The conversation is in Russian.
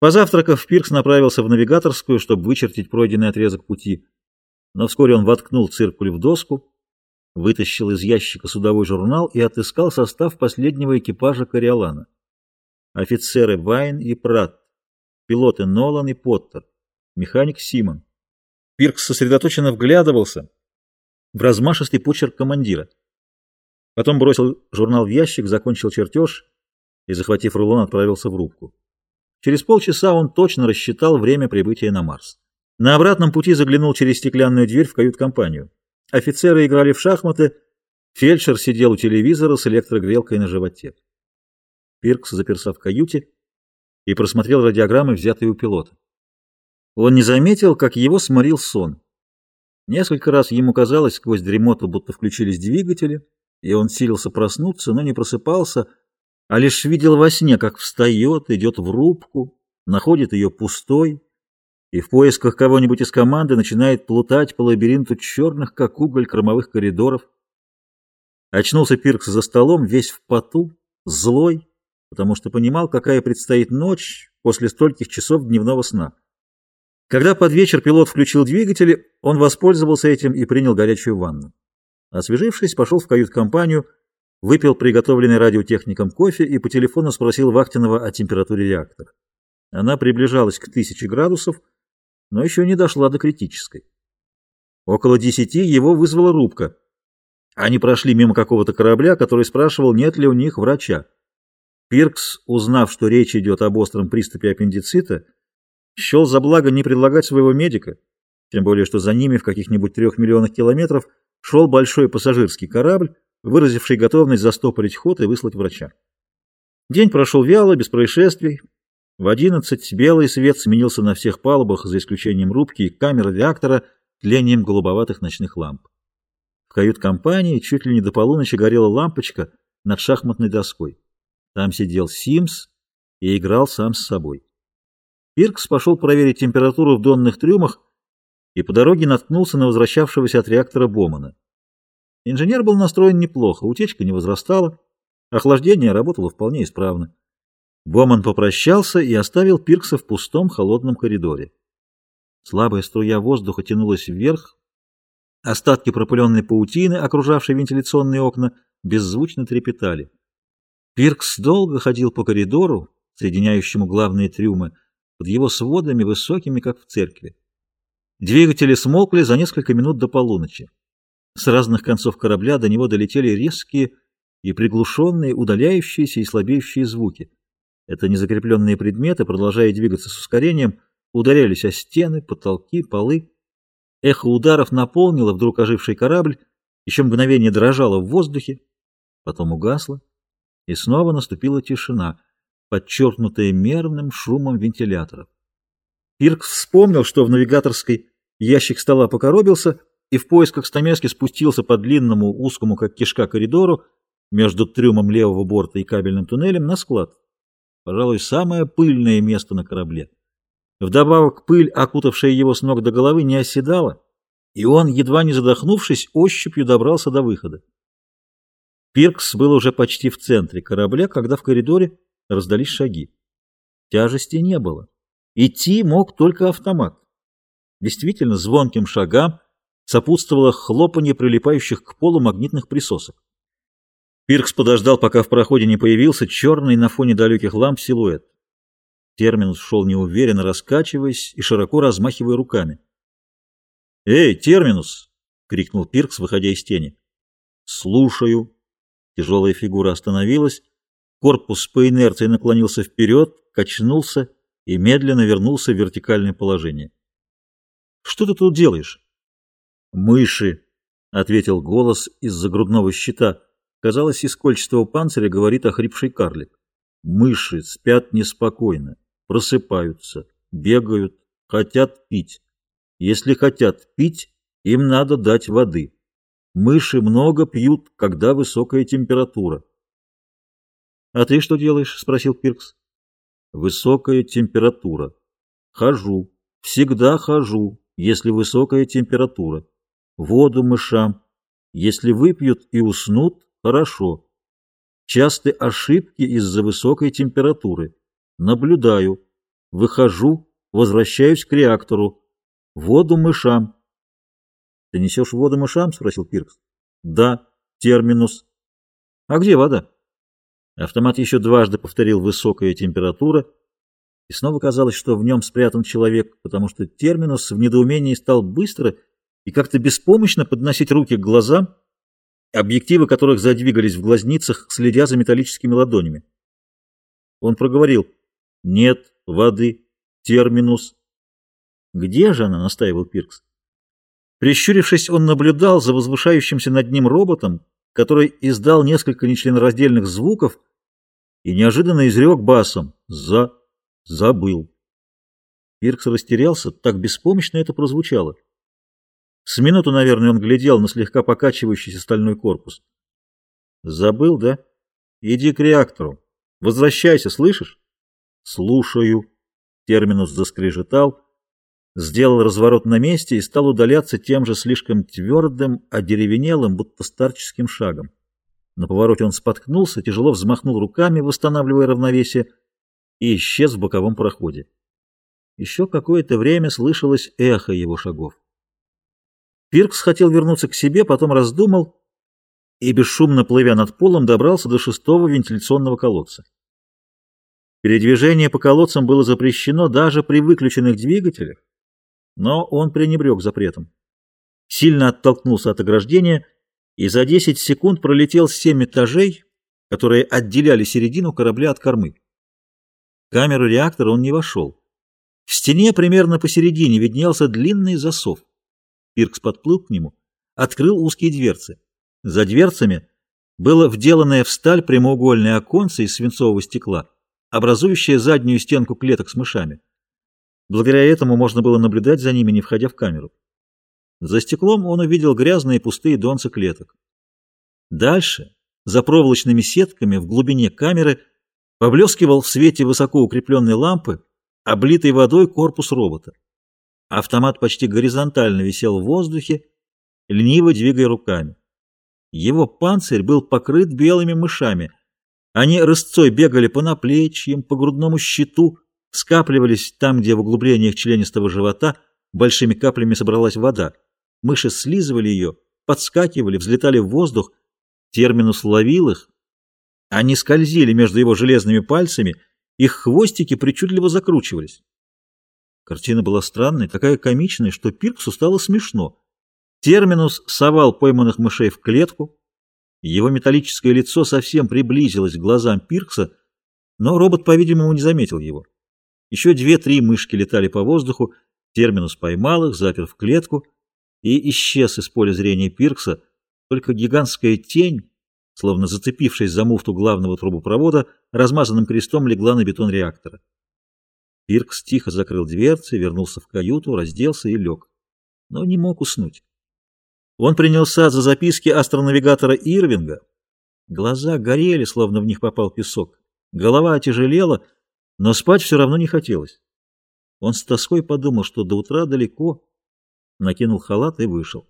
Позавтракав, Пиркс направился в навигаторскую, чтобы вычертить пройденный отрезок пути. Но вскоре он воткнул циркуль в доску, вытащил из ящика судовой журнал и отыскал состав последнего экипажа Кориолана. Офицеры Вайн и Пратт, пилоты Нолан и Поттер, механик Симон. Пиркс сосредоточенно вглядывался в размашистый почерк командира. Потом бросил журнал в ящик, закончил чертеж и, захватив рулон, отправился в рубку. Через полчаса он точно рассчитал время прибытия на Марс. На обратном пути заглянул через стеклянную дверь в кают-компанию. Офицеры играли в шахматы, фельдшер сидел у телевизора с электрогрелкой на животе. Пиркс заперся в каюте и просмотрел радиограммы, взятые у пилота. Он не заметил, как его сморил сон. Несколько раз ему казалось сквозь дремоту, будто включились двигатели, и он силился проснуться, но не просыпался, а лишь видел во сне, как встает, идет в рубку, находит ее пустой и в поисках кого-нибудь из команды начинает плутать по лабиринту черных, как уголь, кромовых коридоров. Очнулся Пиркс за столом, весь в поту, злой, потому что понимал, какая предстоит ночь после стольких часов дневного сна. Когда под вечер пилот включил двигатели, он воспользовался этим и принял горячую ванну. Освежившись, пошел в кают-компанию, выпил приготовленный радиотехником кофе и по телефону спросил Вахтинова о температуре реактора. Она приближалась к тысяче градусов, но еще не дошла до критической. Около десяти его вызвала рубка. Они прошли мимо какого-то корабля, который спрашивал, нет ли у них врача. Пиркс, узнав, что речь идет об остром приступе аппендицита, счел за благо не предлагать своего медика, тем более, что за ними в каких-нибудь трех миллионах километров шел большой пассажирский корабль, выразивший готовность застопорить ход и выслать врача. День прошел вяло, без происшествий. В одиннадцать белый свет сменился на всех палубах, за исключением рубки и камеры реактора, тлением голубоватых ночных ламп. В кают-компании чуть ли не до полуночи горела лампочка над шахматной доской. Там сидел Симс и играл сам с собой. Пиркс пошел проверить температуру в донных трюмах и по дороге наткнулся на возвращавшегося от реактора Бомана. Инженер был настроен неплохо, утечка не возрастала, охлаждение работало вполне исправно. Боман попрощался и оставил Пиркса в пустом холодном коридоре. Слабая струя воздуха тянулась вверх, остатки пропыленной паутины, окружавшей вентиляционные окна, беззвучно трепетали. Пиркс долго ходил по коридору, соединяющему главные трюмы, под его сводами высокими, как в церкви. Двигатели смолкли за несколько минут до полуночи. С разных концов корабля до него долетели резкие и приглушенные, удаляющиеся и слабеющие звуки. Это незакрепленные предметы, продолжая двигаться с ускорением, ударялись о стены, потолки, полы. Эхо ударов наполнило вдруг оживший корабль, еще мгновение дрожало в воздухе, потом угасло, и снова наступила тишина, подчеркнутая мерным шумом вентиляторов. Пиркс вспомнил, что в навигаторской ящик стола покоробился, и в поисках стамески спустился по длинному, узкому, как кишка, коридору между трюмом левого борта и кабельным туннелем на склад. Пожалуй, самое пыльное место на корабле. Вдобавок пыль, окутавшая его с ног до головы, не оседала, и он, едва не задохнувшись, ощупью добрался до выхода. Пиркс был уже почти в центре корабля, когда в коридоре раздались шаги. Тяжести не было. Идти мог только автомат. Действительно, звонким шагам сопутствовало хлопанье прилипающих к полу магнитных присосок. Пиркс подождал, пока в проходе не появился черный на фоне далеких ламп силуэт. Терминус шел неуверенно, раскачиваясь и широко размахивая руками. «Эй, Терминус!» — крикнул Пиркс, выходя из тени. «Слушаю». Тяжелая фигура остановилась, корпус по инерции наклонился вперед, качнулся и медленно вернулся в вертикальное положение. «Что ты тут делаешь?» «Мыши», — ответил голос из-за грудного щита. Казалось, из кольчатого панциря говорит охрипший карлик. «Мыши спят неспокойно, просыпаются, бегают, хотят пить. Если хотят пить, им надо дать воды. Мыши много пьют, когда высокая температура». «А ты что делаешь?» — спросил Пиркс. «Высокая температура. Хожу, всегда хожу, если высокая температура воду мышам. Если выпьют и уснут, хорошо. Часты ошибки из-за высокой температуры. Наблюдаю. Выхожу, возвращаюсь к реактору. Воду мышам. — Ты несешь воду мышам? — спросил Пиркс. — Да, терминус. — А где вода? Автомат еще дважды повторил высокая температура, и снова казалось, что в нем спрятан человек, потому что терминус в недоумении стал быстро и как-то беспомощно подносить руки к глазам, объективы которых задвигались в глазницах, следя за металлическими ладонями. Он проговорил «Нет воды, терминус». «Где же она?» — настаивал Пиркс. Прищурившись, он наблюдал за возвышающимся над ним роботом, который издал несколько нечленораздельных звуков и неожиданно изрек басом «За... забыл». Пиркс растерялся, так беспомощно это прозвучало. С минуту, наверное, он глядел на слегка покачивающийся стальной корпус. «Забыл, да? Иди к реактору. Возвращайся, слышишь?» «Слушаю». Терминус заскрежетал, сделал разворот на месте и стал удаляться тем же слишком твердым, одеревенелым, будто старческим шагом. На повороте он споткнулся, тяжело взмахнул руками, восстанавливая равновесие, и исчез в боковом проходе. Еще какое-то время слышалось эхо его шагов. Пиркс хотел вернуться к себе, потом раздумал и, бесшумно плывя над полом, добрался до шестого вентиляционного колодца. Передвижение по колодцам было запрещено даже при выключенных двигателях, но он пренебрег запретом. Сильно оттолкнулся от ограждения и за 10 секунд пролетел семь этажей, которые отделяли середину корабля от кормы. В камеру реактора он не вошел. В стене примерно посередине виднелся длинный засов. Пиркс подплыл к нему, открыл узкие дверцы. За дверцами было вделанное в сталь прямоугольное оконце из свинцового стекла, образующее заднюю стенку клеток с мышами. Благодаря этому можно было наблюдать за ними, не входя в камеру. За стеклом он увидел грязные пустые донцы клеток. Дальше, за проволочными сетками в глубине камеры, поблескивал в свете высоко укрепленной лампы, облитый водой корпус робота. Автомат почти горизонтально висел в воздухе, лениво двигая руками. Его панцирь был покрыт белыми мышами. Они рысцой бегали по наплечьям, по грудному щиту, скапливались там, где в углублениях членистого живота большими каплями собралась вода. Мыши слизывали ее, подскакивали, взлетали в воздух. Терминус ловил их. Они скользили между его железными пальцами, их хвостики причудливо закручивались. Картина была странной, такая комичная, что Пирксу стало смешно. Терминус совал пойманных мышей в клетку. Его металлическое лицо совсем приблизилось к глазам Пиркса, но робот, по-видимому, не заметил его. Еще две-три мышки летали по воздуху, Терминус поймал их, запер в клетку и исчез из поля зрения Пиркса, только гигантская тень, словно зацепившись за муфту главного трубопровода, размазанным крестом легла на бетон реактора. Пиркс тихо закрыл дверцы, вернулся в каюту, разделся и лег. Но не мог уснуть. Он принялся за записки астронавигатора Ирвинга. Глаза горели, словно в них попал песок. Голова отяжелела, но спать все равно не хотелось. Он с тоской подумал, что до утра далеко, накинул халат и вышел.